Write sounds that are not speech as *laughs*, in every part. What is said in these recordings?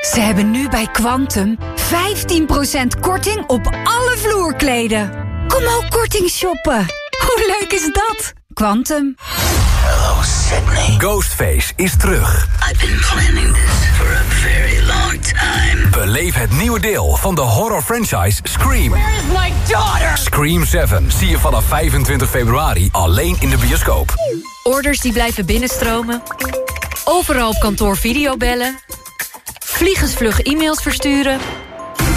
Ze hebben nu bij Quantum 15% korting op alle vloerkleden. Kom ook korting shoppen. Hoe leuk is dat? Quantum. Hello, Sydney. Ghostface is terug. I've been planning this for a very long time. Beleef het nieuwe deel van de horror franchise Scream. Where is my daughter? Scream 7 zie je vanaf 25 februari alleen in de bioscoop. Orders die blijven binnenstromen. Overal op kantoor videobellen. Vliegensvlug e-mails versturen.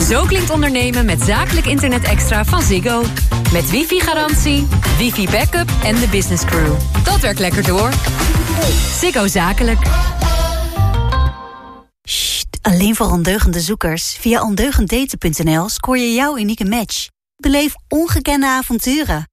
Zo klinkt ondernemen met zakelijk internet extra van Ziggo. Met wifi-garantie, wifi-backup en de business crew. Dat werkt lekker door. Ziggo Zakelijk. Sst, alleen voor ondeugende zoekers. Via ondeugenddaten.nl scoor je jouw unieke match. Beleef ongekende avonturen.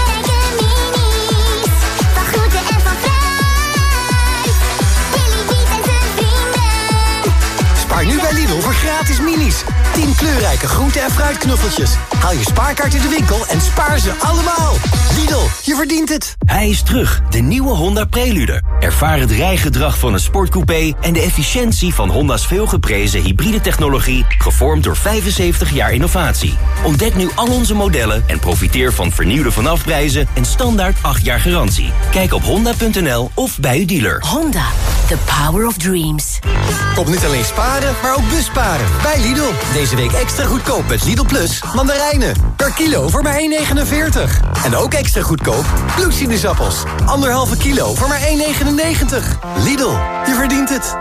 Voor gratis minis. 10 kleurrijke groente- en fruitknuffeltjes. Haal je spaarkaart in de winkel en spaar ze allemaal. Lidl, je verdient het. Hij is terug, de nieuwe Honda Prelude. Ervaar het rijgedrag van een sportcoupé... en de efficiëntie van Honda's veelgeprezen hybride technologie... gevormd door 75 jaar innovatie. Ontdek nu al onze modellen en profiteer van vernieuwde vanafprijzen... en standaard 8 jaar garantie. Kijk op honda.nl of bij uw dealer. Honda, the power of dreams. Kom niet alleen sparen, maar ook busparen. Bij Lidl. Deze week extra goedkoop met Lidl Plus mandarijnen. Per kilo voor maar 1,49. En ook extra goedkoop bloedsinusappels. Anderhalve kilo voor maar 1,99. Lidl, je verdient het.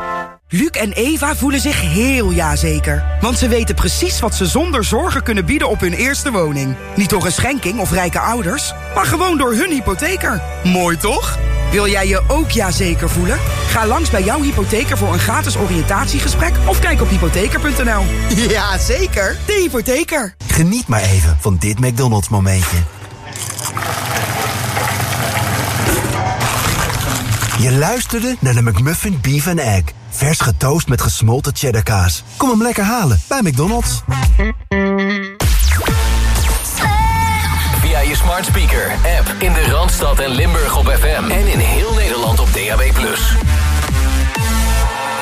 Luc en Eva voelen zich heel jazeker. Want ze weten precies wat ze zonder zorgen kunnen bieden op hun eerste woning. Niet door een schenking of rijke ouders, maar gewoon door hun hypotheker. Mooi toch? Wil jij je ook jazeker voelen? Ga langs bij jouw hypotheker voor een gratis oriëntatiegesprek... of kijk op hypotheker.nl. Ja, zeker. De hypotheker. Geniet maar even van dit McDonald's momentje. Je luisterde naar de McMuffin Beef and Egg. Vers getoast met gesmolten cheddarkaas. Kom hem lekker halen bij McDonald's. Smart speaker, app in de Randstad en Limburg op FM. En in heel Nederland op DAB+.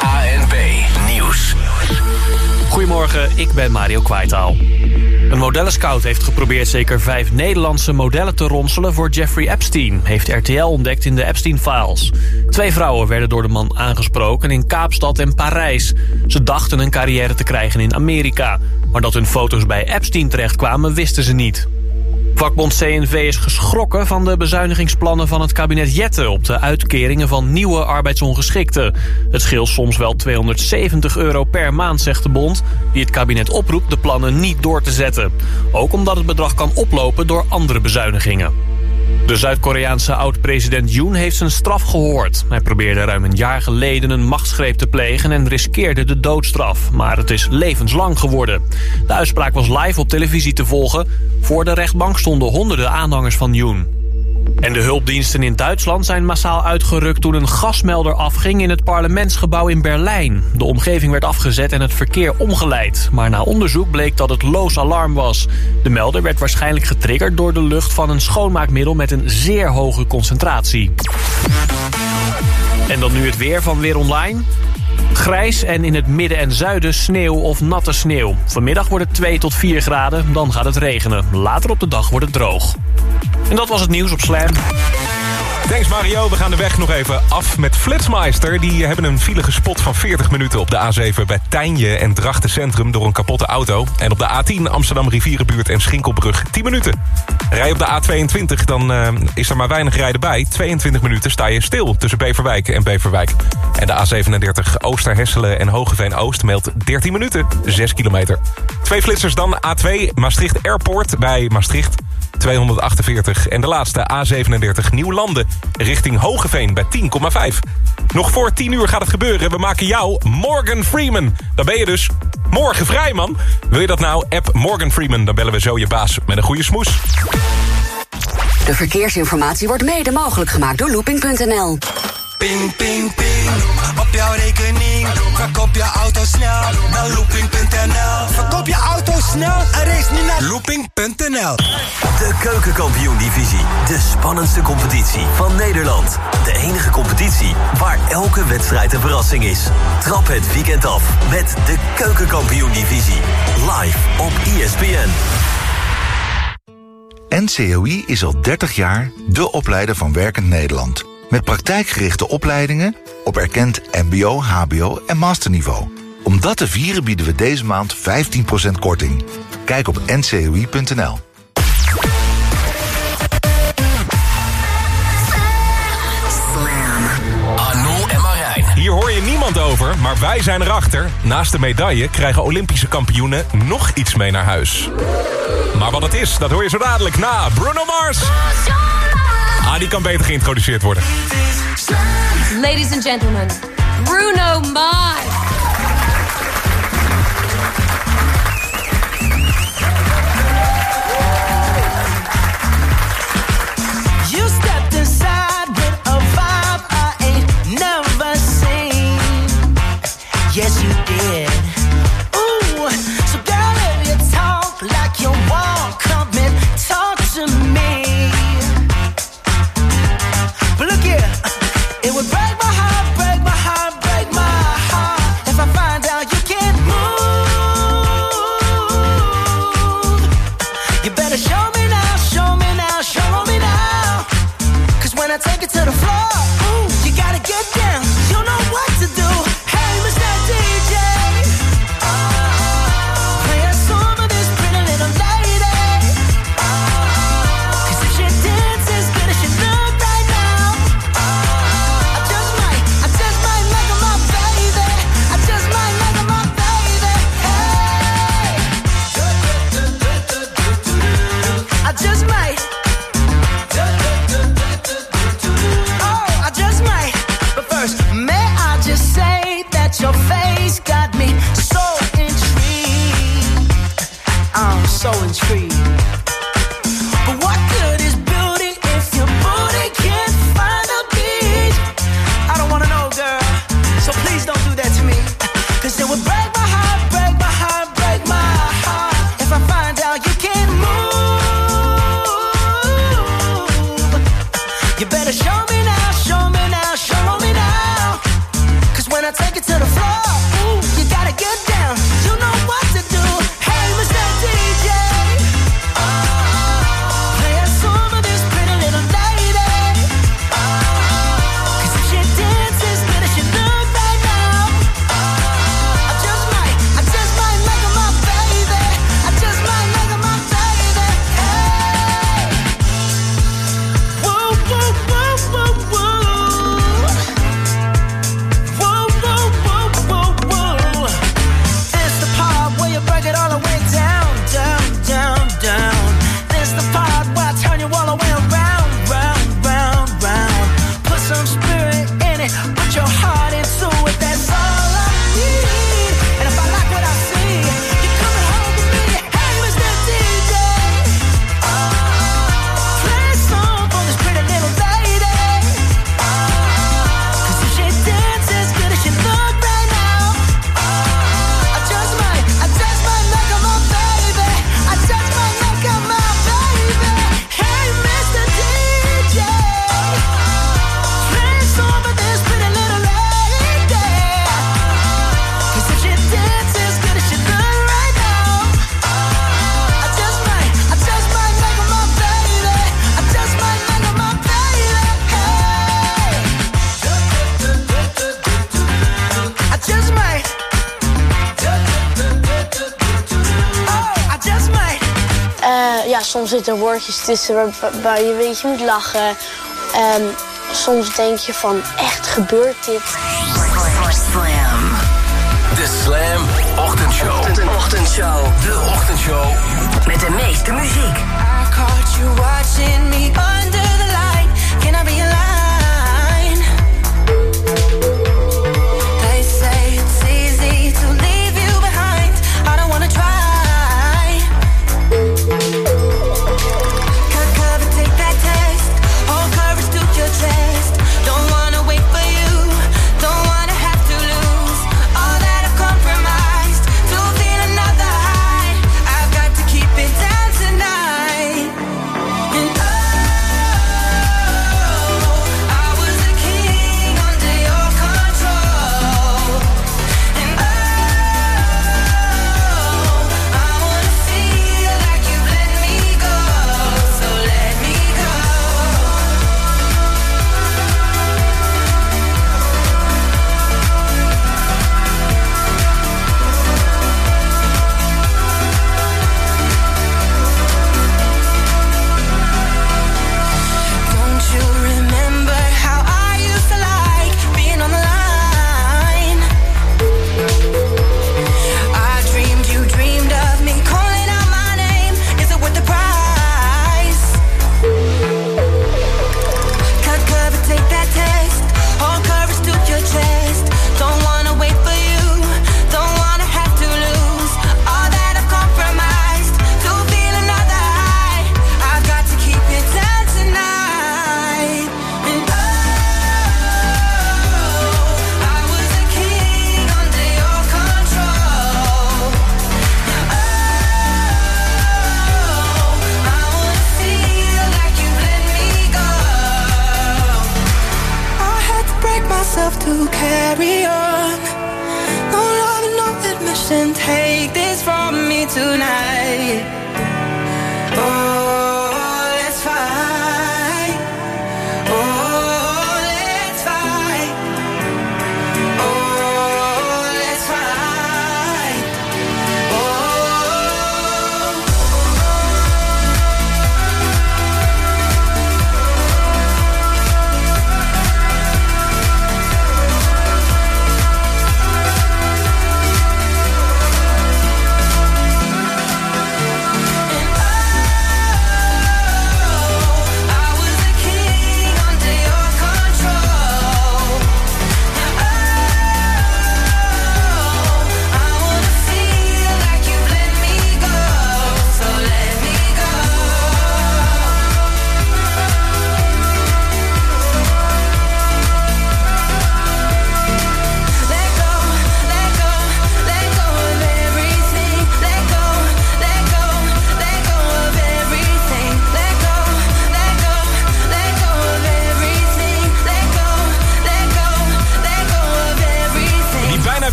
ANP Nieuws. Goedemorgen, ik ben Mario Kwaitaal. Een modellenscout heeft geprobeerd zeker vijf Nederlandse modellen te ronselen voor Jeffrey Epstein, heeft RTL ontdekt in de Epstein-files. Twee vrouwen werden door de man aangesproken in Kaapstad en Parijs. Ze dachten een carrière te krijgen in Amerika, maar dat hun foto's bij Epstein terechtkwamen wisten ze niet. Vakbond CNV is geschrokken van de bezuinigingsplannen van het kabinet Jette... op de uitkeringen van nieuwe arbeidsongeschikten. Het scheelt soms wel 270 euro per maand, zegt de bond... die het kabinet oproept de plannen niet door te zetten. Ook omdat het bedrag kan oplopen door andere bezuinigingen. De Zuid-Koreaanse oud-president Yoon heeft zijn straf gehoord. Hij probeerde ruim een jaar geleden een machtsgreep te plegen... en riskeerde de doodstraf, maar het is levenslang geworden. De uitspraak was live op televisie te volgen. Voor de rechtbank stonden honderden aanhangers van Yoon. En de hulpdiensten in Duitsland zijn massaal uitgerukt toen een gasmelder afging in het parlementsgebouw in Berlijn. De omgeving werd afgezet en het verkeer omgeleid. Maar na onderzoek bleek dat het loos alarm was. De melder werd waarschijnlijk getriggerd door de lucht van een schoonmaakmiddel met een zeer hoge concentratie. En dan nu het weer van Weer Online. Grijs en in het midden en zuiden sneeuw of natte sneeuw. Vanmiddag wordt het 2 tot 4 graden, dan gaat het regenen. Later op de dag wordt het droog. En dat was het nieuws op Slam. Thanks Mario, we gaan de weg nog even af met Flitsmeister. Die hebben een file gespot van 40 minuten op de A7 bij Tijnje en Drachten Centrum door een kapotte auto. En op de A10 Amsterdam Rivierenbuurt en Schinkelbrug 10 minuten. Rij op de A22, dan uh, is er maar weinig rijden bij. 22 minuten sta je stil tussen Beverwijk en Beverwijk. En de A37 Oosterhesselen en Hogeveen Oost meldt 13 minuten, 6 kilometer. Twee flitsers dan A2 Maastricht Airport bij Maastricht. 248 en de laatste A37 Nieuwlanden richting Hogeveen bij 10,5. Nog voor 10 uur gaat het gebeuren. We maken jou Morgan Freeman. Dan ben je dus morgen vrij, man. Wil je dat nou? App Morgan Freeman. Dan bellen we zo je baas met een goede smoes. De verkeersinformatie wordt mede mogelijk gemaakt door looping.nl. Ping, ping, ping. Op jouw rekening. Verkoop je auto snel naar looping.nl. Verkoop je auto snel en race niet naar looping.nl. De Keukenkampioen-divisie. De spannendste competitie van Nederland. De enige competitie waar elke wedstrijd een verrassing is. Trap het weekend af met de Keukenkampioen-divisie. Live op ESPN. NCOI is al 30 jaar de opleider van Werkend Nederland. Met praktijkgerichte opleidingen op erkend mbo, hbo en masterniveau. Om dat te vieren bieden we deze maand 15% korting. Kijk op ncoi.nl. Arnoel en Marijn. Hier hoor je niemand over, maar wij zijn erachter. Naast de medaille krijgen Olympische kampioenen nog iets mee naar huis. Maar wat het is, dat hoor je zo dadelijk na Bruno Mars. Ah, die kan beter geïntroduceerd worden. Ladies and gentlemen, Bruno Mars. I'm so soms zitten er woordjes tussen waar, waar je weet je moet lachen. Ehm, soms denk je van, echt gebeurt dit? Slam. De Slam Ochtendshow. Ochtendshow. De Ochtendshow. Met de meeste muziek. I caught you watching me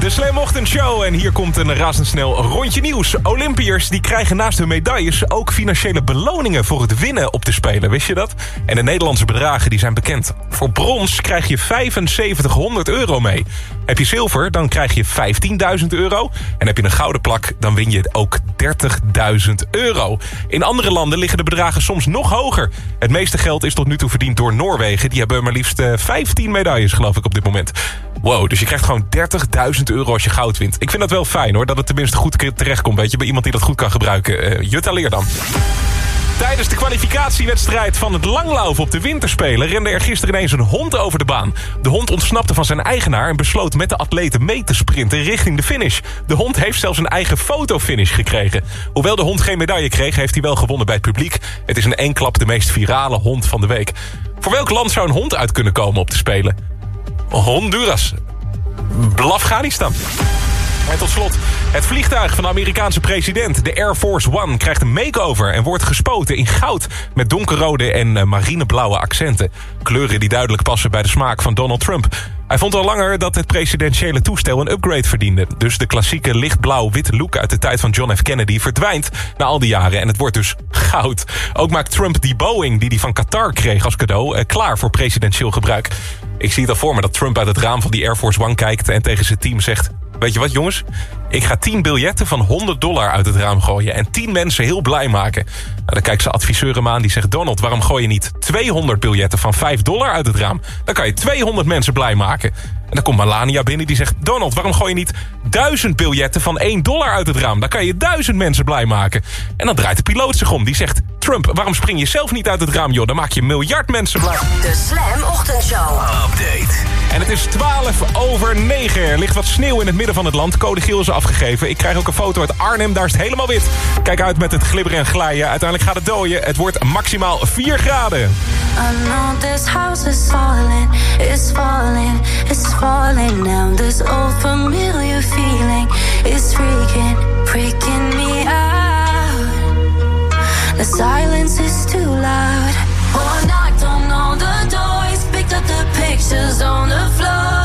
de Slam Ochtendshow. En hier komt een razendsnel rondje nieuws. Olympiërs die krijgen naast hun medailles ook financiële beloningen voor het winnen op de Spelen. Wist je dat? En de Nederlandse bedragen die zijn bekend. Voor brons krijg je 7500 euro mee. Heb je zilver, dan krijg je 15.000 euro. En heb je een gouden plak, dan win je ook 30.000 euro. In andere landen liggen de bedragen soms nog hoger. Het meeste geld is tot nu toe verdiend door Noorwegen. Die hebben maar liefst eh, 15 medailles, geloof ik, op dit moment. Wow, dus je krijgt gewoon 30.000 euro als je goud wint. Ik vind dat wel fijn hoor, dat het tenminste goed terechtkomt. Weet je, bij iemand die dat goed kan gebruiken. Eh Jutta leer dan. Tijdens de kwalificatiewedstrijd van het langlaufen op de winterspelen... rende er gisteren ineens een hond over de baan. De hond ontsnapte van zijn eigenaar en besloot met de atleten mee te sprinten richting de finish. De hond heeft zelfs een eigen fotofinish gekregen. Hoewel de hond geen medaille kreeg, heeft hij wel gewonnen bij het publiek. Het is in één klap de meest virale hond van de week. Voor welk land zou een hond uit kunnen komen op de Spelen? Honduras. Afghanistan. En tot slot, het vliegtuig van de Amerikaanse president, de Air Force One... krijgt een makeover en wordt gespoten in goud... met donkerrode en eh, marineblauwe accenten. Kleuren die duidelijk passen bij de smaak van Donald Trump. Hij vond al langer dat het presidentiële toestel een upgrade verdiende. Dus de klassieke lichtblauw-witte look uit de tijd van John F. Kennedy... verdwijnt na al die jaren en het wordt dus goud. Ook maakt Trump die Boeing die hij van Qatar kreeg als cadeau... eh, klaar voor presidentieel gebruik. Ik zie al voor me dat Trump uit het raam van die Air Force One kijkt... en tegen zijn team zegt... Weet je wat, jongens? Ik ga 10 biljetten van 100 dollar uit het raam gooien... en 10 mensen heel blij maken. Nou, dan kijkt zijn adviseur hem aan die zegt... Donald, waarom gooi je niet 200 biljetten van 5 dollar uit het raam? Dan kan je 200 mensen blij maken. En dan komt Melania binnen die zegt... Donald, waarom gooi je niet 1000 biljetten van 1 dollar uit het raam? Dan kan je 1000 mensen blij maken. En dan draait de piloot zich om. Die zegt... Trump, waarom spring je zelf niet uit het raam, joh? Dan maak je een miljard mensen blij. De Slam Ochtendshow. Update. En het is 12 over 9. Er ligt wat sneeuw in het midden van het land. Code geel is afgegeven. Ik krijg ook een foto uit Arnhem. Daar is het helemaal wit. Kijk uit met het glibberen en glijden. Uiteindelijk gaat het dooien. Het wordt maximaal 4 graden. It's freaking, freaking me out. The silence is too loud. I knocked on all the doors, picked up the pictures on the floor,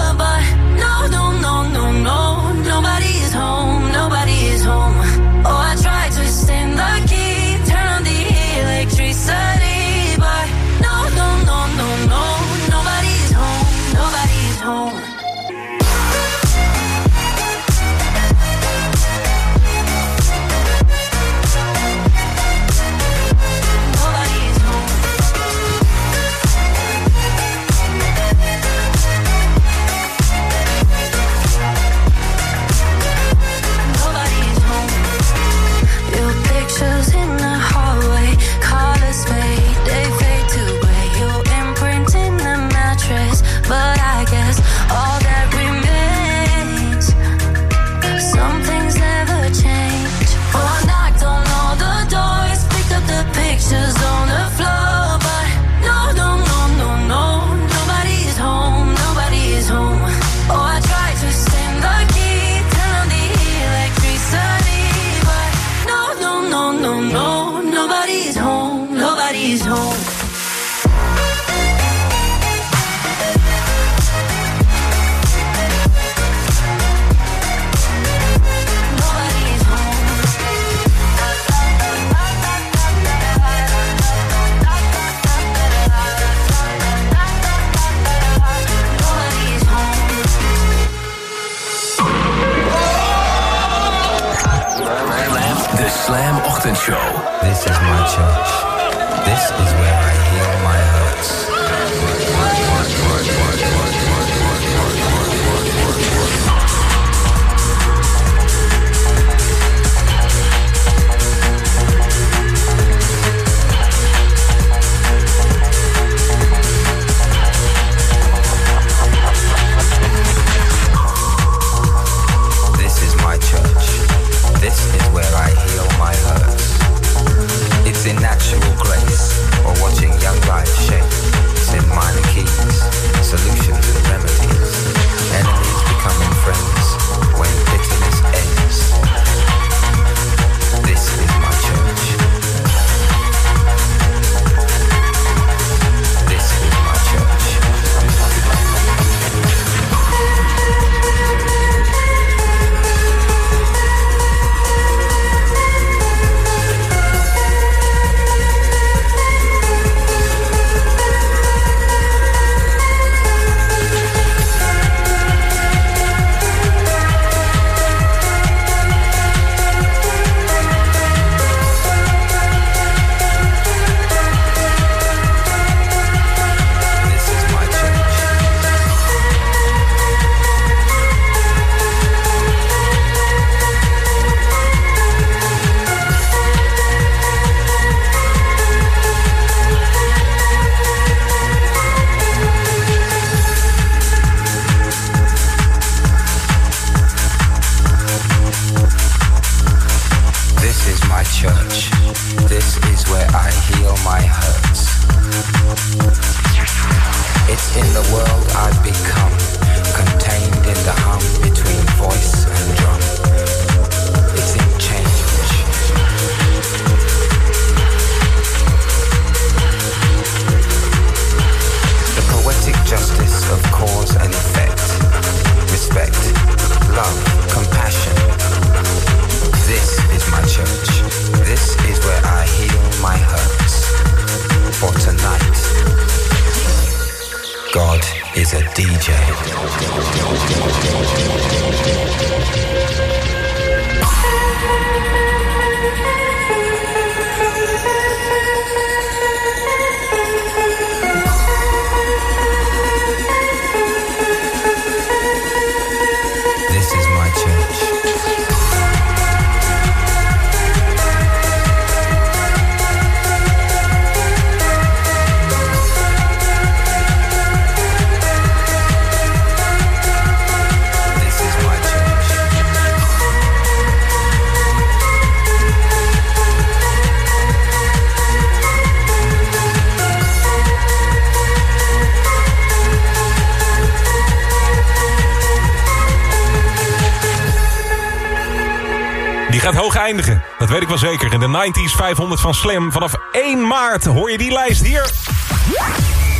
de 90s 500 van Slam. Vanaf 1 maart hoor je die lijst hier.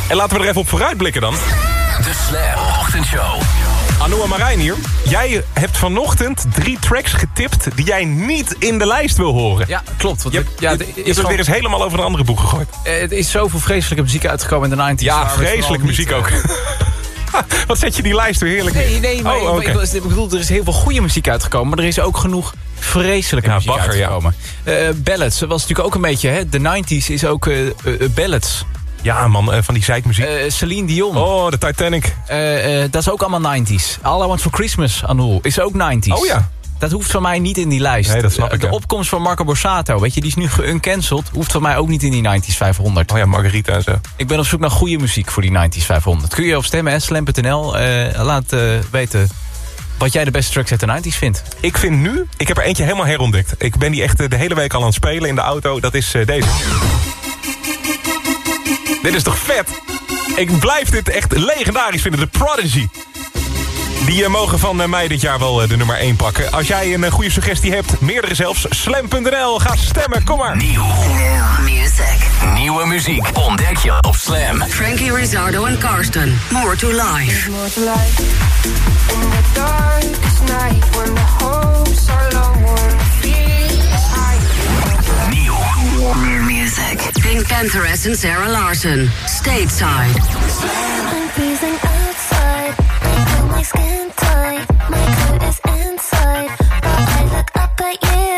En laten we er even op vooruit blikken dan. De Slam Ochtendshow. Anoua Marijn hier. Jij hebt vanochtend drie tracks getipt die jij niet in de lijst wil horen. Ja, klopt. Want Je, ja, je, het je is hebt het gewoon- weer eens helemaal over een andere boek gegooid. Eh, Het is zoveel vreselijke muziek uitgekomen in de 90s. Ja, vreselijke muziek eh, ook. *laughs* Wat zet je die lijst weer heerlijk Nee, nee, maar Oh, ik bedoel, er is heel veel goede muziek uitgekomen, maar er is ook genoeg vreselijke Ja, muziek ja. uitgekomen. Eh, ballads, dat was natuurlijk ook een beetje, hè, de 90s is ook eh, eh, ballads. Ja man, van die zeikmuziek. Eh, Celine Dion. Oh, de Titanic. Dat is ook allemaal 90s. All I Want For Christmas, Anul, is ook 90s. Oh ja. Dat hoeft van mij niet in die lijst. Nee, dat snap ik, De ja. opkomst van Marco Borsato, weet je, die is nu geuncanceld. Hoeft van mij ook niet in die 90s 500. Oh ja, Margarita en zo. Ik ben op zoek naar goede muziek voor die 90s 500. Kun je op stemmen, slam.nl. Laat weten wat jij de beste tracks uit de 90s vindt. Ik vind nu, ik heb er eentje helemaal herontdekt. Ik ben die echt eh, de hele week al aan het spelen in de auto. Dat is eh, deze. Dit is toch vet? Ik blijf dit echt legendarisch vinden. De Prodigy. Die eh, mogen van eh, mij dit jaar wel eh, de nummer 1 pakken. Als jij een goede suggestie hebt, meerdere zelfs, slam.nl. Ga stemmen, kom maar. Nieuw. Music. Nieuwe muziek ontdek je op Slam. Frankie Rizzardo en Carsten, More to life. In the darkest night when the hopes are low and the Nieuw. Warmer music. Pink Pantheress en Sarah Larsen, Stateside. Slam. outside. skin tight. My coat is inside, but I look up at you.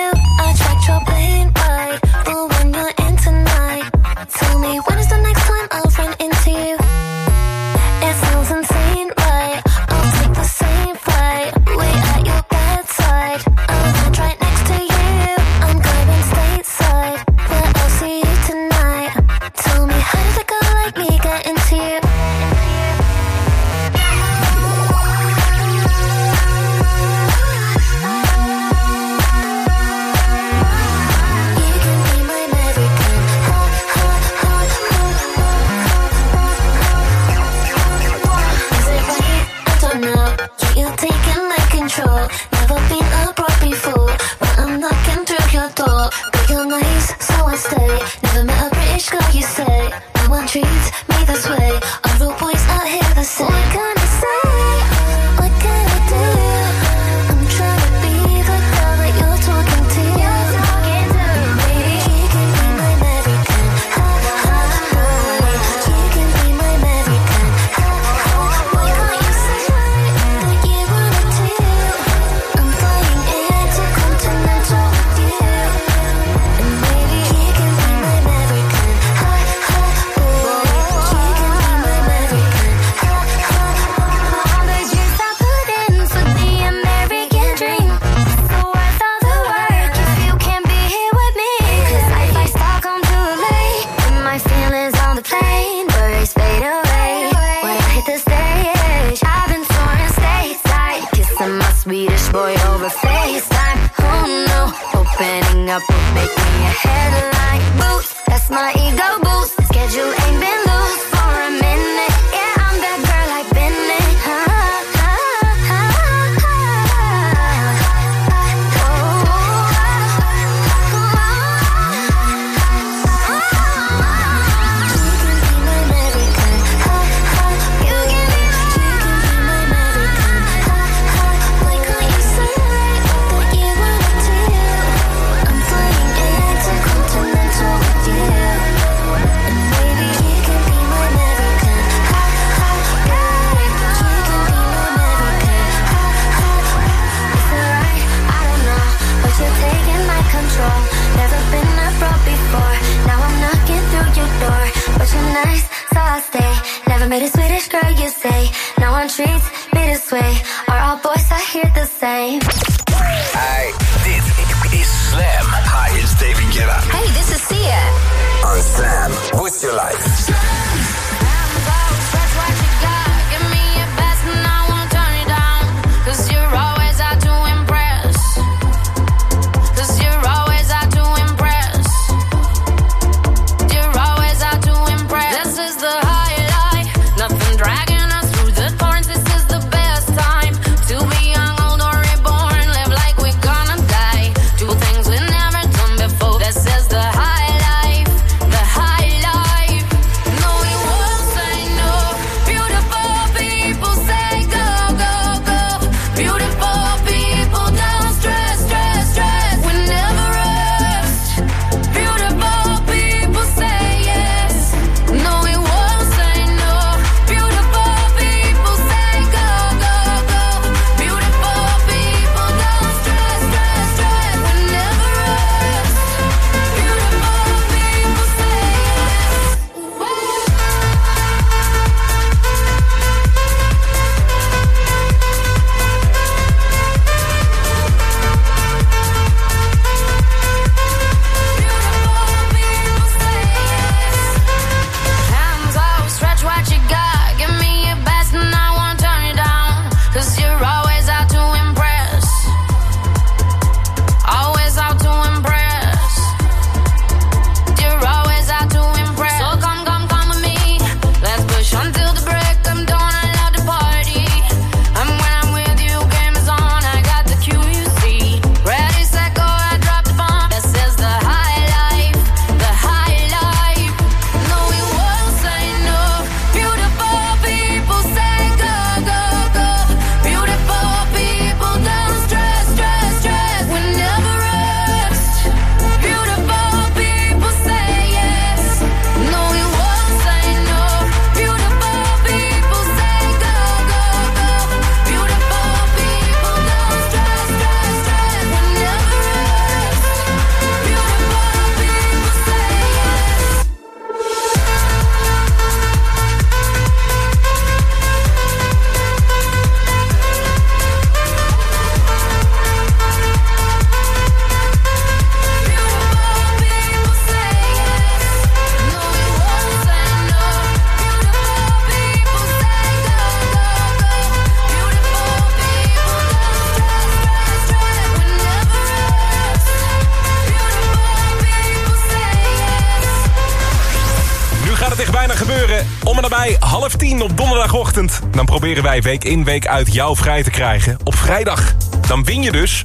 Proberen wij week in, week uit jou vrij te krijgen. Op vrijdag. Dan win je dus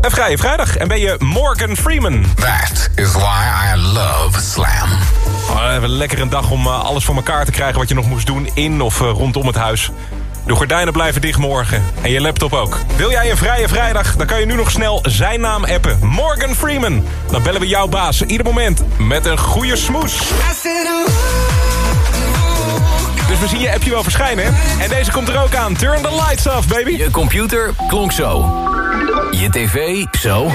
een vrije vrijdag. En ben je Morgan Freeman. That is why I love Slam. Oh, even lekker een dag om eh, alles voor elkaar te krijgen... wat je nog moest doen in of eh, rondom het huis. De gordijnen blijven dicht morgen. En je laptop ook. Wil jij een vrije vrijdag? Dan kan je nu nog snel zijn naam appen. Morgan Freeman. Dan bellen we jouw baas ieder moment met een goede smoes. Dus we zien je appje wel verschijnen. hè? En deze komt er ook aan. Turn the lights off, baby. Je computer klonk zo. Je tv zo.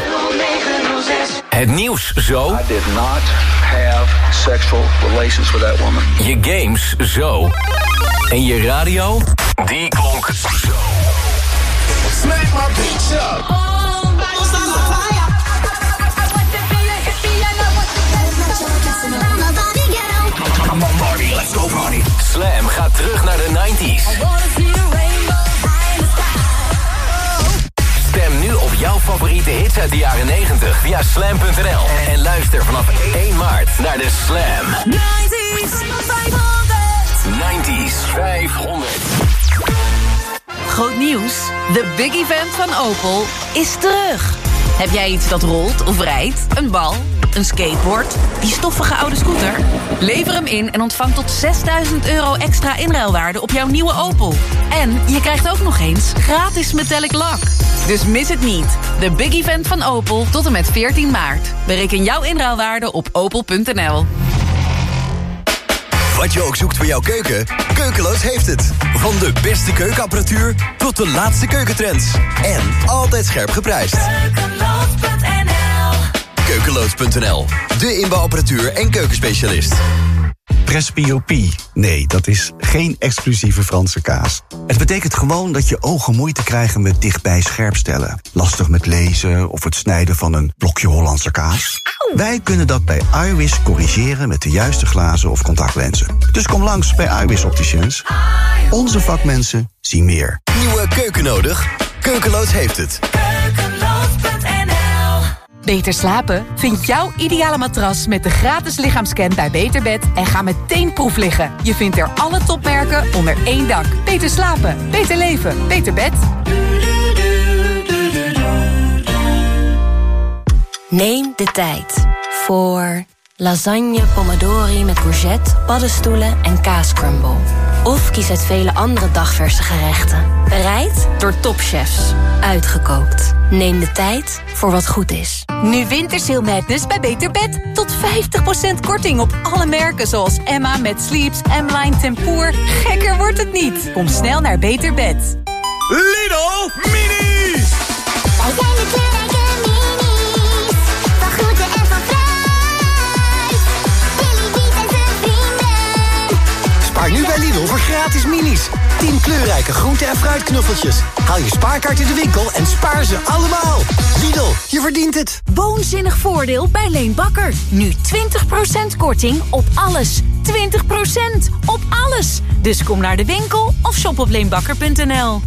Het nieuws zo. I did not have sexual relations with that woman. Je games zo. En je radio, die klonk zo. Smack my bitch up. Come on, Marty, let's go party. Slam gaat terug naar de 90s. Stem nu op jouw favoriete hits uit de jaren 90 via slam.nl. En luister vanaf 1 maart naar de Slam 90s 500. Groot nieuws. De big event van Opel is terug. Heb jij iets dat rolt of rijdt? Een bal? Een skateboard? Die stoffige oude scooter? Lever hem in en ontvang tot 6000 euro extra inruilwaarde op jouw nieuwe Opel. En je krijgt ook nog eens gratis metallic lak. Dus mis het niet. De big event van Opel tot en met 14 maart. Bereken jouw inruilwaarde op opel.nl. Wat je ook zoekt voor jouw keuken, Keukeloos heeft het. Van de beste keukenapparatuur tot de laatste keukentrends. En altijd scherp geprijsd. Keukeloos.nl, de inbouwapparatuur en keukenspecialist. Presbyopie. Nee, dat is geen exclusieve Franse kaas. Het betekent gewoon dat je ogen moeite krijgen met dichtbij scherpstellen. Lastig met lezen of het snijden van een blokje Hollandse kaas. Wij kunnen dat bij iWis corrigeren met de juiste glazen of contactlenzen. Dus kom langs bij iWis Opticians. Onze vakmensen zien meer. Nieuwe keuken nodig? Keukeloos heeft het. Beter slapen? Vind jouw ideale matras met de gratis lichaamscan bij Beterbed en ga meteen proef liggen. Je vindt er alle topmerken onder één dak. Beter slapen, beter leven, beter bed. Neem de tijd voor lasagne pomodori met courgette, paddenstoelen en kaascrumble. Of kies uit vele andere dagverse gerechten. Bereid door topchefs. Uitgekookt. Neem de tijd voor wat goed is. Nu Wintersail Madness bij Beter Bed. Tot 50% korting op alle merken zoals Emma met Sleeps, M-Line Tempoor. Gekker wordt het niet. Kom snel naar Beter Bed. Lidl Mini! Wij zijn de Spaar nu bij Lidl voor gratis minis. 10 kleurrijke groente- en fruitknuffeltjes. Haal je spaarkaart in de winkel en spaar ze allemaal. Lidl, je verdient het. Woonzinnig voordeel bij Leen Bakker. Nu 20% korting op alles. 20% op alles. Dus kom naar de winkel of shop op leenbakker.nl.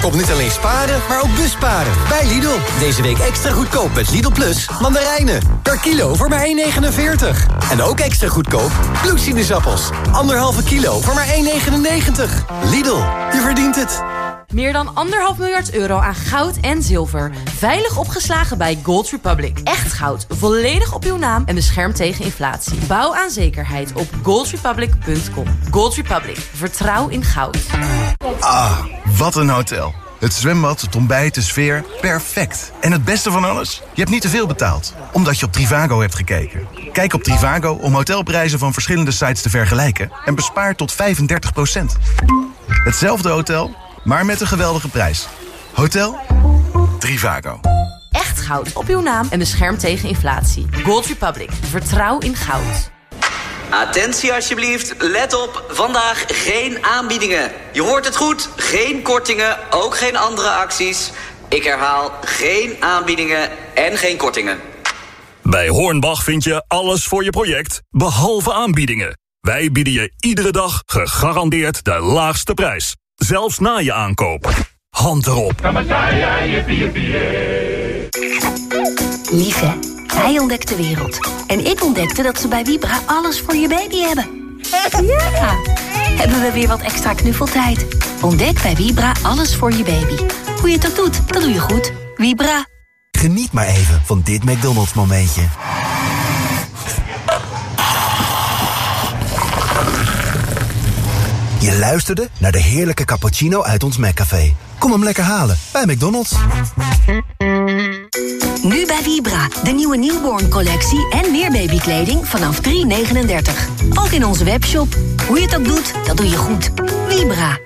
Kom niet alleen sparen, maar ook busparen. Bij Lidl. Deze week extra goedkoop met Lidl Plus mandarijnen. Per kilo voor maar 1,49. En ook extra goedkoop bloedsinusappels. Anderhalve kilo voor maar 1,99. Lidl, je verdient het. Meer dan anderhalf miljard euro aan goud en zilver. Veilig opgeslagen bij Gold Republic. Echt goud, volledig op uw naam en beschermd tegen inflatie. Bouw aan zekerheid op goldrepublic.com. Gold Republic, vertrouw in goud. Ah, wat een hotel. Het zwembad, het ontbijt, de sfeer, perfect. En het beste van alles? Je hebt niet te veel betaald, omdat je op Trivago hebt gekeken. Kijk op Trivago om hotelprijzen van verschillende sites te vergelijken... en bespaar tot 35 Hetzelfde hotel, maar met een geweldige prijs. Hotel Trivago. Echt goud op uw naam en beschermd tegen inflatie. Gold Republic, vertrouw in goud. Attentie alsjeblieft, let op, vandaag geen aanbiedingen. Je hoort het goed, geen kortingen, ook geen andere acties. Ik herhaal, geen aanbiedingen en geen kortingen. Bij Hornbach vind je alles voor je project, behalve aanbiedingen. Wij bieden je iedere dag gegarandeerd de laagste prijs. Zelfs na je aankoop. Hand erop. Lieve, hij ontdekt de wereld. En ik ontdekte dat ze bij Vibra alles voor je baby hebben. Ja! Hebben we weer wat extra knuffeltijd? Ontdek bij Vibra alles voor je baby. Hoe je het ook doet, dat doe je goed. Vibra. Geniet maar even van dit McDonald's momentje. Je luisterde naar de heerlijke cappuccino uit ons McCafé. Kom hem lekker halen bij McDonald's. Nu bij Vibra, de nieuwe newborn collectie en meer babykleding vanaf 3,39. Ook in onze webshop. Hoe je het ook doet, dat doe je goed. Vibra.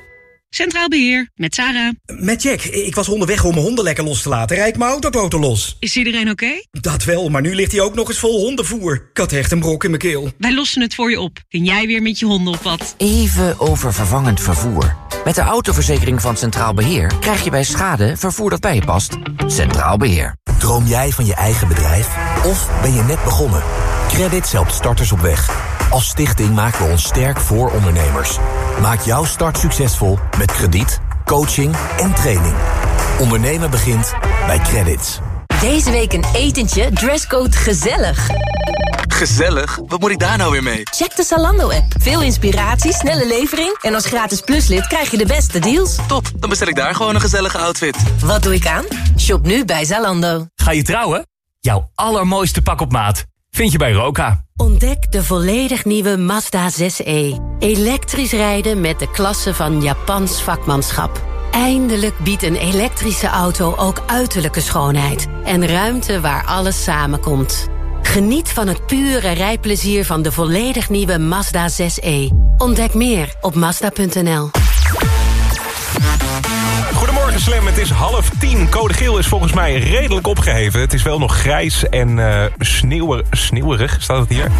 Centraal Beheer, met Sarah. Met Jack. Ik was onderweg om mijn honden lekker los te laten. Rijd mijn autoboten los. Is iedereen oké? Dat wel, maar nu ligt hij ook nog eens vol hondenvoer. Ik had echt een brok in mijn keel. Wij lossen het voor je op. Kun jij weer met je honden op wat? Even over vervangend vervoer. Met de autoverzekering van Centraal Beheer krijg je bij schade vervoer dat bij je past. Centraal Beheer. Droom jij van je eigen bedrijf? Of ben je net begonnen? Credits helpt starters op weg. Als stichting maken we ons sterk voor ondernemers. Maak jouw start succesvol met krediet, coaching en training. Ondernemen begint bij Credits. Deze week een etentje, dresscode gezellig. Gezellig? Wat moet ik daar nou weer mee? Check de Zalando-app. Veel inspiratie, snelle levering... en als gratis pluslid krijg je de beste deals. Top, dan bestel ik daar gewoon een gezellige outfit. Wat doe ik aan? Shop nu bij Zalando. Ga je trouwen? Jouw allermooiste pak op maat vind je bij Roka. Ontdek de volledig nieuwe Mazda 6e. Elektrisch rijden met de klasse van Japans vakmanschap. Eindelijk biedt een elektrische auto ook uiterlijke schoonheid... en ruimte waar alles samenkomt. Geniet van het pure rijplezier van de volledig nieuwe Mazda 6e. Ontdek meer op Mazda.nl. Slam, het is half tien. Code geel is volgens mij redelijk opgeheven. Het is wel nog grijs en uh, sneeuwer, sneeuwerig, staat het hier?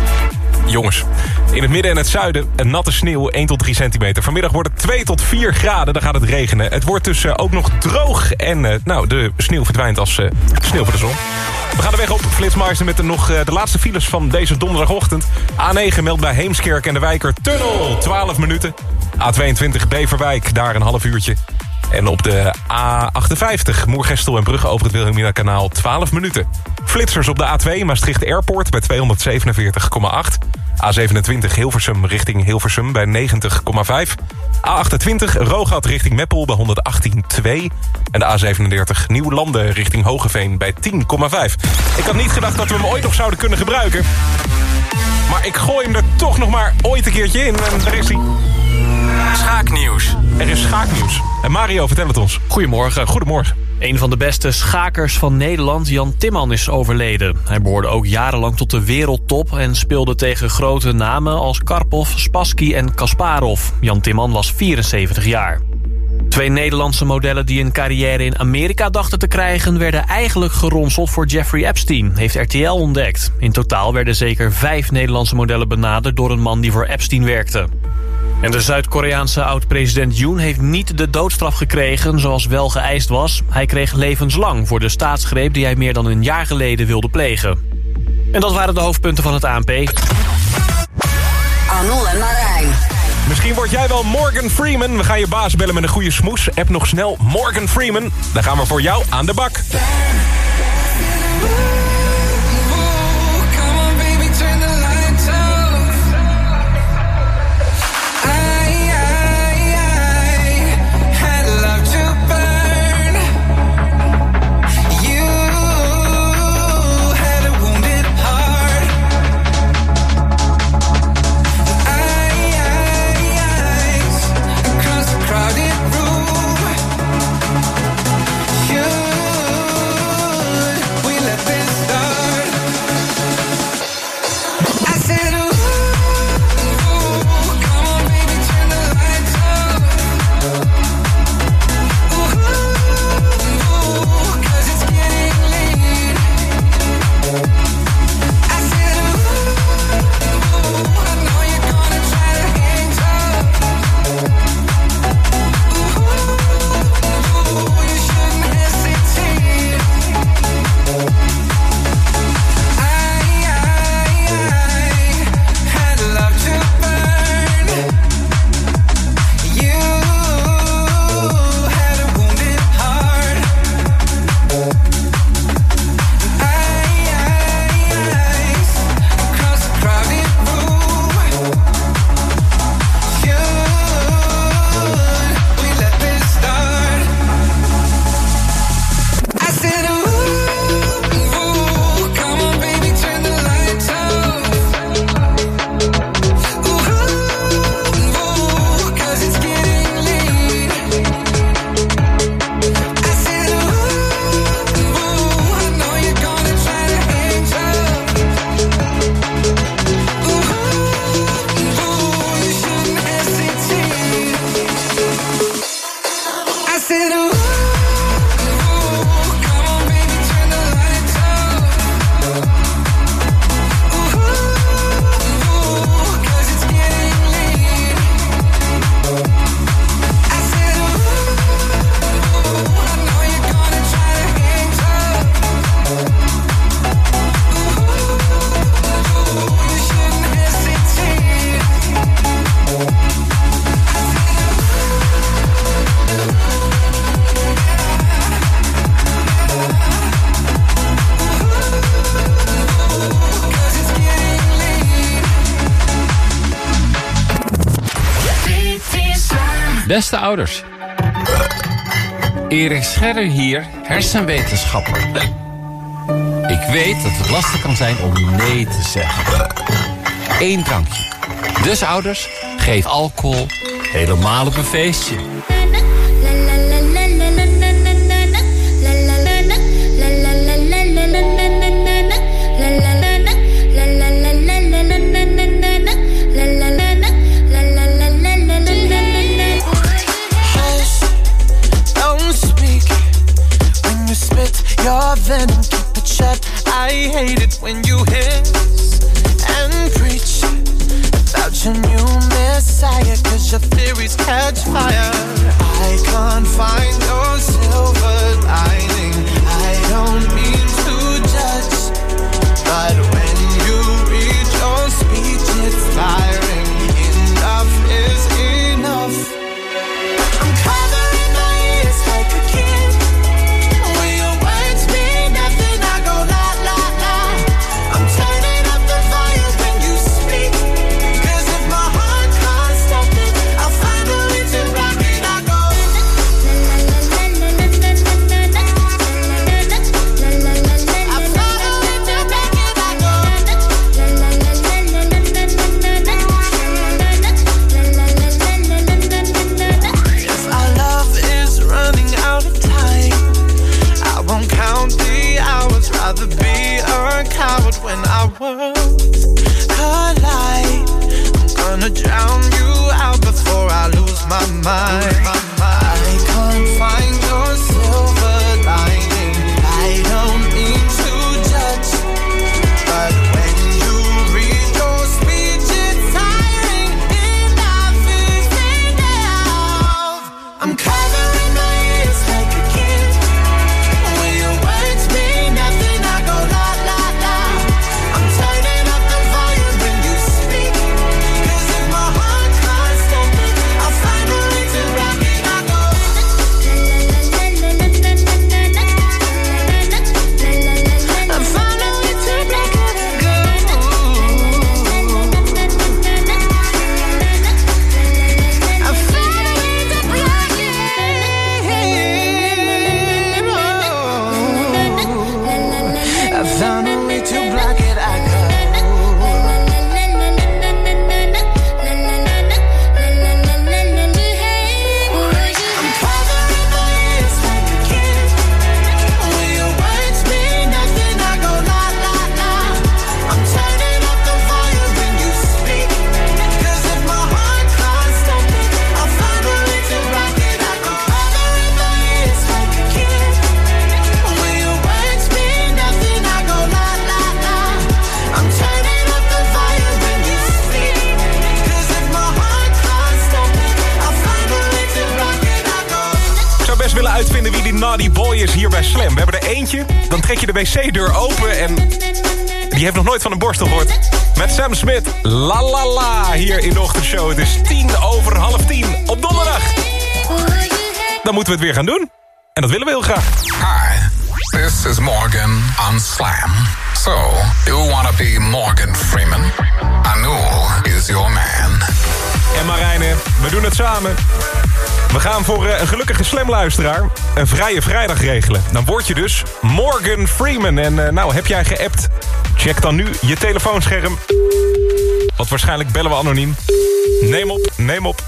Jongens, in het midden en het zuiden een natte sneeuw, 1 tot 3 centimeter. Vanmiddag wordt het 2 tot 4 graden, dan gaat het regenen. Het wordt dus uh, ook nog droog en uh, nou, de sneeuw verdwijnt als sneeuw voor de zon. We gaan de weg op, Flitsmeister, met de, nog de laatste files van deze donderdagochtend. A9 meldt bij Heemskerk en de Wijker Tunnel, 12 minuten. A22 Beverwijk, daar een half uurtje. En op de A58 Moergestel en Brugge over het Wilhelmina kanaal 12 minuten. Flitsers op de A2 Maastricht Airport bij 247,8. A27 Hilversum richting Hilversum bij 90,5. A28 Rogat richting Meppel bij 118,2. En de A37 Nieuwlanden richting Hogeveen bij 10,5. Ik had niet gedacht dat we hem ooit nog zouden kunnen gebruiken. Maar ik gooi hem er toch nog maar ooit een keertje in en daar is hij. Schaaknieuws. Er is schaaknieuws. En Mario, vertel het ons. Goedemorgen. Goedemorgen. Een van de beste schakers van Nederland, Jan Timman, is overleden. Hij behoorde ook jarenlang tot de wereldtop... en speelde tegen grote namen als Karpov, Spassky en Kasparov. Jan Timman was 74 jaar. Twee Nederlandse modellen die een carrière in Amerika dachten te krijgen... werden eigenlijk geronseld voor Jeffrey Epstein, heeft RTL ontdekt. In totaal werden zeker vijf Nederlandse modellen benaderd... door een man die voor Epstein werkte. En de Zuid-Koreaanse oud-president Yoon heeft niet de doodstraf gekregen zoals wel geëist was. Hij kreeg levenslang voor de staatsgreep die hij meer dan een jaar geleden wilde plegen. En dat waren de hoofdpunten van het ANP. Arnold en Marijn. Misschien word jij wel Morgan Freeman. We gaan je baas bellen met een goede smoes. App nog snel Morgan Freeman. Dan gaan we voor jou aan de bak. Beste ouders. Erik Scherder hier, hersenwetenschapper. Ik weet dat het lastig kan zijn om nee te zeggen. Eén drankje. Dus ouders, geef alcohol helemaal op een feestje. Wc-deur open en... Die heeft nog nooit van een borstel gehoord. Met Sam Smith, la la la, hier in de ochtendshow. Het is tien over half tien op donderdag. Dan moeten we het weer gaan doen. En dat willen we heel graag. Hi, this is Morgan on Slam. So, you wanna be Morgan Freeman? Anul is your man. En Marijne, we doen het samen. We gaan voor eh, een gelukkige slamluisteraar een vrije vrijdag regelen. Dan word je dus Morgan Freeman. En eh, nou, heb jij geappt? Check dan nu je telefoonscherm. Want waarschijnlijk bellen we anoniem. Neem op, neem op.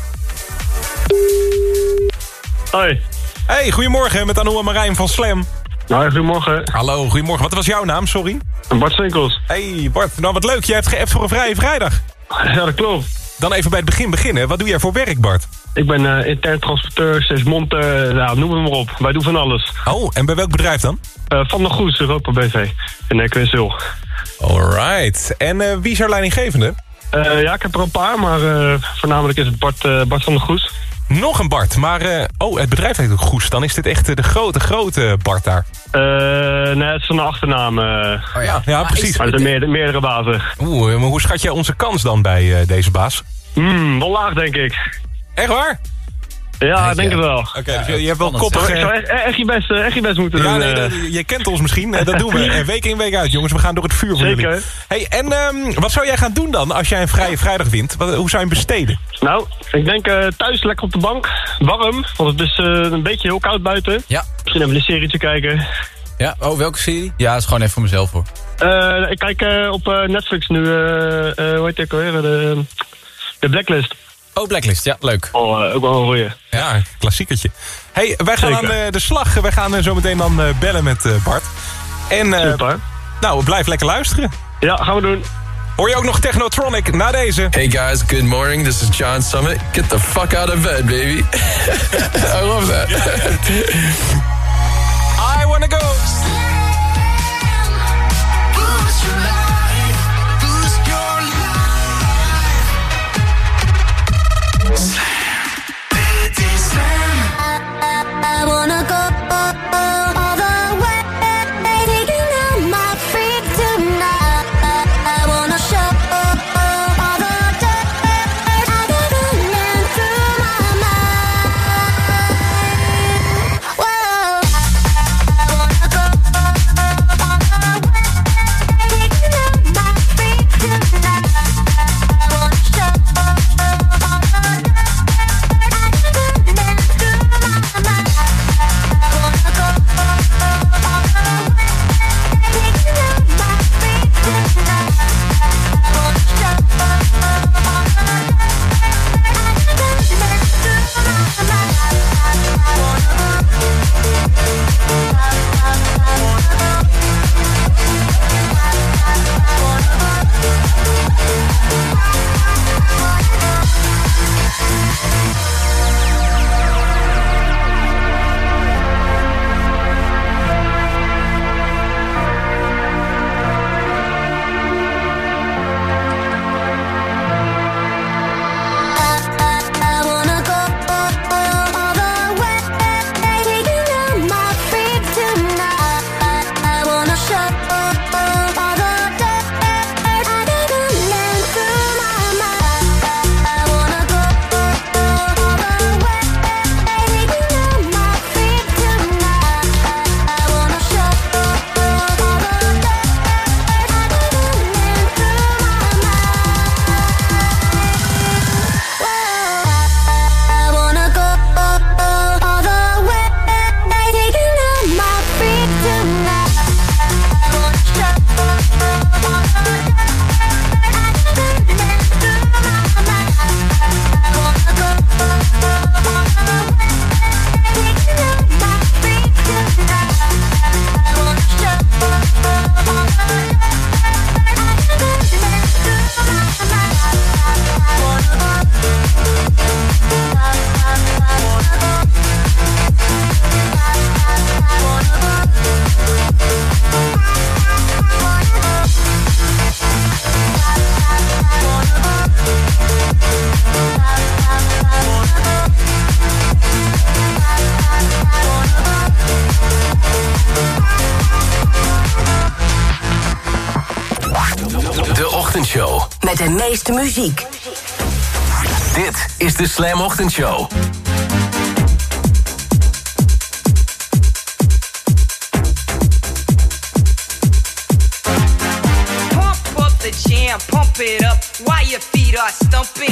Hoi. Hey, goedemorgen met Anouk en Marijn van Slam. Hoi, goedemorgen. Hallo, goedemorgen. Wat was jouw naam, sorry? Bart Swinkels. Hey Bart, nou wat leuk. Jij hebt geappt voor een vrije vrijdag. Ja, dat klopt. Dan even bij het begin beginnen. Wat doe jij voor werk, Bart? Ik ben eh, intern transporteur, steeds monter, nou, noem het maar op. Wij doen van alles. Oh, en bij welk bedrijf dan? Eh, van de Goes, Europa BV. In uh, Quinsil. Alright. En eh, wie is jouw leidinggevende? Eh, ja, ik heb er een paar, maar eh, voornamelijk is het Bart, eh, Bart van der Goes. Nog een Bart, maar... eh, oh, het bedrijf heet ook Goes. Dan is dit echt eh, de grote, grote Bart daar. Eh, nee, het is van de achternaam. eh. Oh ja, ja precies. Maar er zijn meerdere, meerdere bazen. Oeh, maar hoe schat jij onze kans dan bij eh, deze baas? Hmm, wel laag, denk ik. Echt waar? Ja, ik denk het wel. Oké, dus je, je hebt wel Ik koppig... zou echt, echt, je best, eh, echt je best moeten Ja, doen. nee, eh. je kent ons misschien. Dat doen we. *laughs* Eh, Week in, week uit, jongens. We gaan door het vuur voor Zeker. jullie. Hey, en ehm, wat zou jij gaan doen dan als jij een vrije vrijdag wint? Wat, hoe zou je hem besteden? Nou, ik denk eh, thuis lekker op de bank. Warm, want het is eh, een beetje heel koud buiten. Ja. Misschien even een serietje kijken. Ja, oh, welke serie? Ja, dat is gewoon even voor mezelf hoor. Eh, ik kijk eh, op eh, Netflix nu, eh, eh, hoe heet het ook alweer? De, de Blacklist. Oh, Blacklist, ja, leuk. Oh, eh, ook wel een goeie. Ja, klassiekertje. hey, wij gaan Zeker. aan eh, de slag. Wij gaan eh, zo meteen dan eh, bellen met eh, Bart. En, eh, Super. nou, blijf lekker luisteren. Ja, gaan we doen. Hoor je ook nog Technotronic na deze? Hey guys, good morning. This is John Summit. Get the fuck out of bed, baby. *laughs* I love that. *laughs* I wanna go. Meeste muziek. Dit is de Slam Ochtendshow. Pump up the jam, pump it up while your feet are stumping.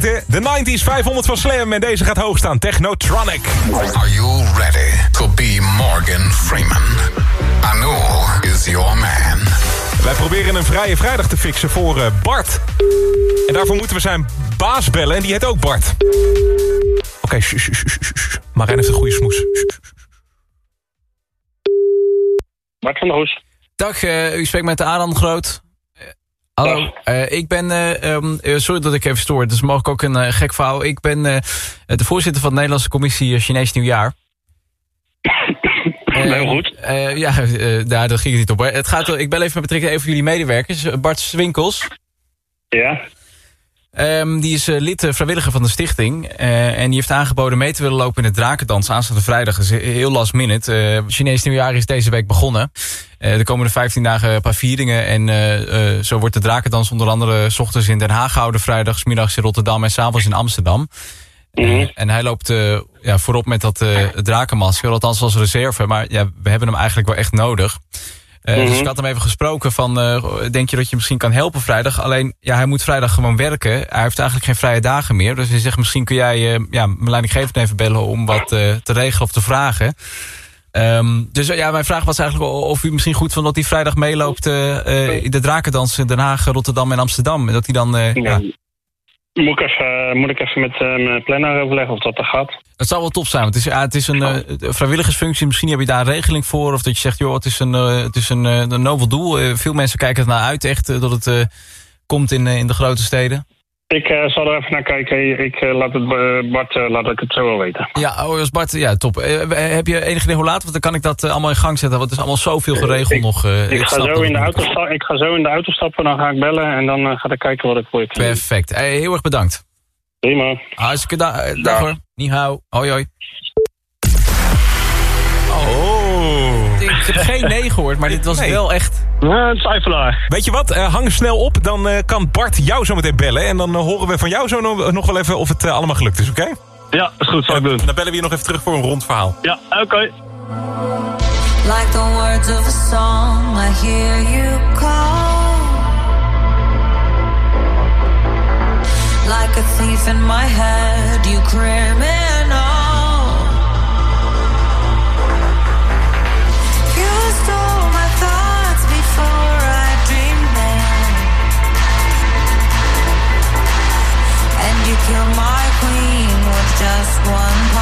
Kaarten. De 90s 500 van Slam en deze gaat hoog staan. Technotronic. Are you ready to be Morgan Freeman? Anul is your man. Wij proberen een vrije vrijdag te fixen voor eh, Bart. En daarvoor moeten we zijn baas bellen en die heet ook Bart. Oké, okay, Marijn heeft een goede smoes. Bart van der Hoes. Dag, uh, u spreekt met Aran Groot. Hallo, uh, ik ben... Um, sorry dat ik even stoor, het is mogelijk ook een gek verhaal. Ik ben de voorzitter van de Nederlandse Commissie Chinees Nieuwjaar. *coughs* Heel goed. ja, daar, daar ging het niet op. Het gaat, ik bel even met betrekking even jullie medewerkers. Bart Swinkels. Ja. Um, die is uh, lid uh, vrijwilliger van de stichting. Uh, en die heeft aangeboden mee te willen lopen in het drakendans aanstaande vrijdag. is heel last minute. Chinees nieuwjaar is deze week begonnen. de komende 15 dagen een paar vieringen. En zo wordt de drakendans onder andere... s ochtends in Den Haag gehouden, vrijdags, middags in Rotterdam... en s'avonds in Amsterdam. -hmm. en hij loopt ja, voorop met dat drakenmasker. Althans als reserve. Maar ja, we hebben hem eigenlijk wel echt nodig. Uh, mm -hmm. Dus ik had hem even gesproken van, uh, denk je dat je misschien kan helpen vrijdag? Alleen, ja, hij moet vrijdag gewoon werken. Hij heeft eigenlijk geen vrije dagen meer. Dus hij zegt, misschien kun jij uh, ja, mijn leidinggevende even bellen om wat te regelen of te vragen. Um, dus ja, mijn vraag was eigenlijk of u misschien goed vond dat hij vrijdag meeloopt in de Drakendans in Den Haag, Rotterdam en Amsterdam. En dat hij dan... ja. Moet ik, even, moet ik even met mijn planner overleggen of dat er gaat? Het zou wel top zijn, want het is, ja, het is een uh, vrijwilligersfunctie. Misschien heb je daar een regeling voor. Of dat je zegt, joh, het is een, uh, het is een, uh, een nobel doel. veel mensen kijken er naar uit, echt, dat het komt in, in de grote steden. Ik zal er even naar kijken. Ik laat het Bart, laat ik het zo wel weten. Ja, oh, Bart, ja, top. heb je enig idee hoe laat? Want dan kan ik dat allemaal in gang zetten. Want het is allemaal zoveel geregeld ik, nog. ik, ga zo in de auto stappen, ik ga zo in de auto stappen, dan ga ik bellen en dan ga ik kijken wat ik voor je kan Perfect. heel erg bedankt. Prima. Hartstikke da dag hoor. Ni hao. Hoi hoi. Ik heb geen nee gehoord, maar dit was nee. wel echt... Ja, twijfelaar. Weet je wat, uh, hang snel op, dan uh, kan Bart jou zo meteen bellen. En dan uh, horen we van jou zo nog, nog wel even of het allemaal gelukt is, oké? Okay? Ja, is goed, zal ik doen. Dan bellen we je nog even terug voor een rond verhaal. Ja, oké. Okay. Like the words of a song, I hear you call. Like a thief in my head, you criminal. 管他。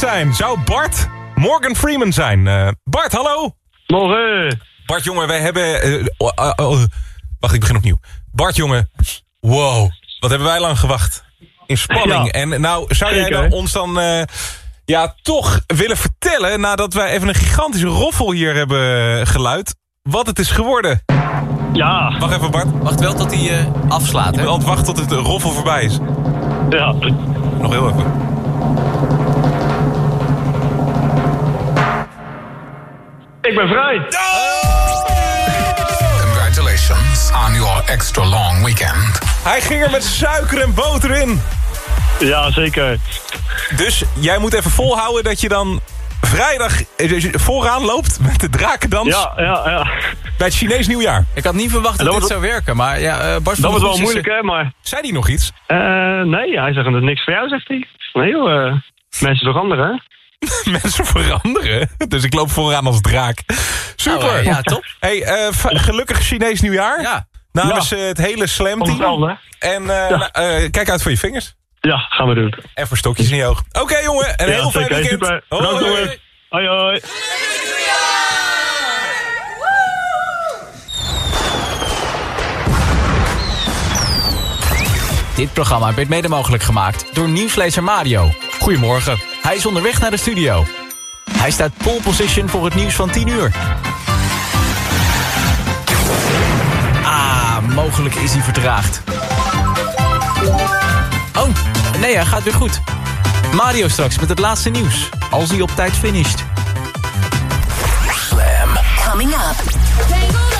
zijn? Zou Bart Morgan Freeman zijn? Eh, Bart, hallo? Morgen. Bart, jongen, wij hebben... eh, oh, oh, oh, wacht, ik begin opnieuw. Bart, jongen. Wow, wat hebben wij lang gewacht. In spanning. Ja. En nou, zou jij dan ons dan... eh, ja, toch willen vertellen... nadat wij even een gigantische roffel hier hebben geluid... wat het is geworden? Ja. Wacht even, Bart. Wacht wel tot hij eh, afslaat, hè? altijd wachten tot het roffel voorbij is. Ja. Nog heel even. Ik ben vrij. Congratulations on your extra long weekend. Hij ging er met suiker en boter in. Ja, zeker. Dus jij moet even volhouden dat je dan vrijdag eh, vooraan loopt met de drakendans Ja, ja, ja. bij het Chinees nieuwjaar. Ik had niet verwacht dat, dat dit zou werken, maar ja, eh Bart Dat was wel moeilijk, hè, maar... Zei hij nog iets? eh nee, hij zegt dat het niks voor jou, zegt hij. Nee, joh. eh, mensen veranderen, hè? *laughs* Mensen veranderen. Dus ik loop vooraan als draak. Super. Eh, ja, top. Hey, eh, gelukkig Chinees nieuwjaar. Ja. Namens Ja. het hele slam team. Hetzelfde. En eh, nou, eh, kijk uit voor je vingers. Ja, gaan we doen. En voor stokjes in je oog. Oké jongen, een Ja, heel fijn weekend. Super. Hoi. Hoi, hoi. Dit programma werd mede mogelijk gemaakt door nieuwslezer Mario. Goedemorgen. Hij is onderweg naar de studio. Hij staat pole position voor het nieuws van 10 uur. Ah, mogelijk is hij vertraagd. Oh, nee, hij gaat weer goed. Mario straks met het laatste nieuws. Als hij op tijd finisht. Slam. Coming up.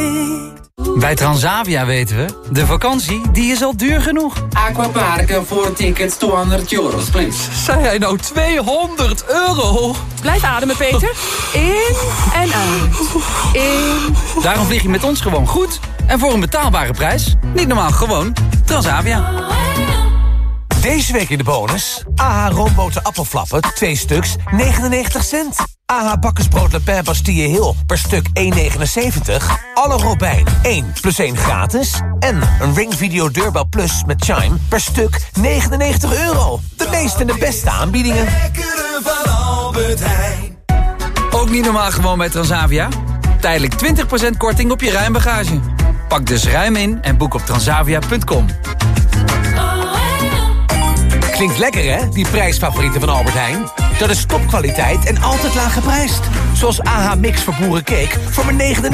Bij Transavia weten we, de vakantie die is al duur genoeg. Aquaparken voor tickets 200 euros, please. Zei hij nou 200 euro? Blijf ademen, Peter. In en uit. In. Daarom vlieg je met ons gewoon goed. En voor een betaalbare prijs. Niet normaal, gewoon Transavia. Deze week in de bonus. AH roomboten appelflappen, 2 stuks, 99 cent. AH bakkersbrood Le Pen Bastille Hill per stuk 1,79. Alle Robijn 1 plus 1 gratis. En een Ring Video Deurbel Plus met Chime per stuk 99 euro. De meeste en de beste aanbiedingen. van Albert Heijn. Ook niet normaal gewoon bij Transavia. Tijdelijk 20% korting op je ruimbagage. Pak dus ruim in en boek op transavia.com. Klinkt lekker hè, die prijsfavorieten van Albert Heijn? Dat is topkwaliteit en altijd laag geprijsd. Zoals AH Mix voor boerencake voor maar 99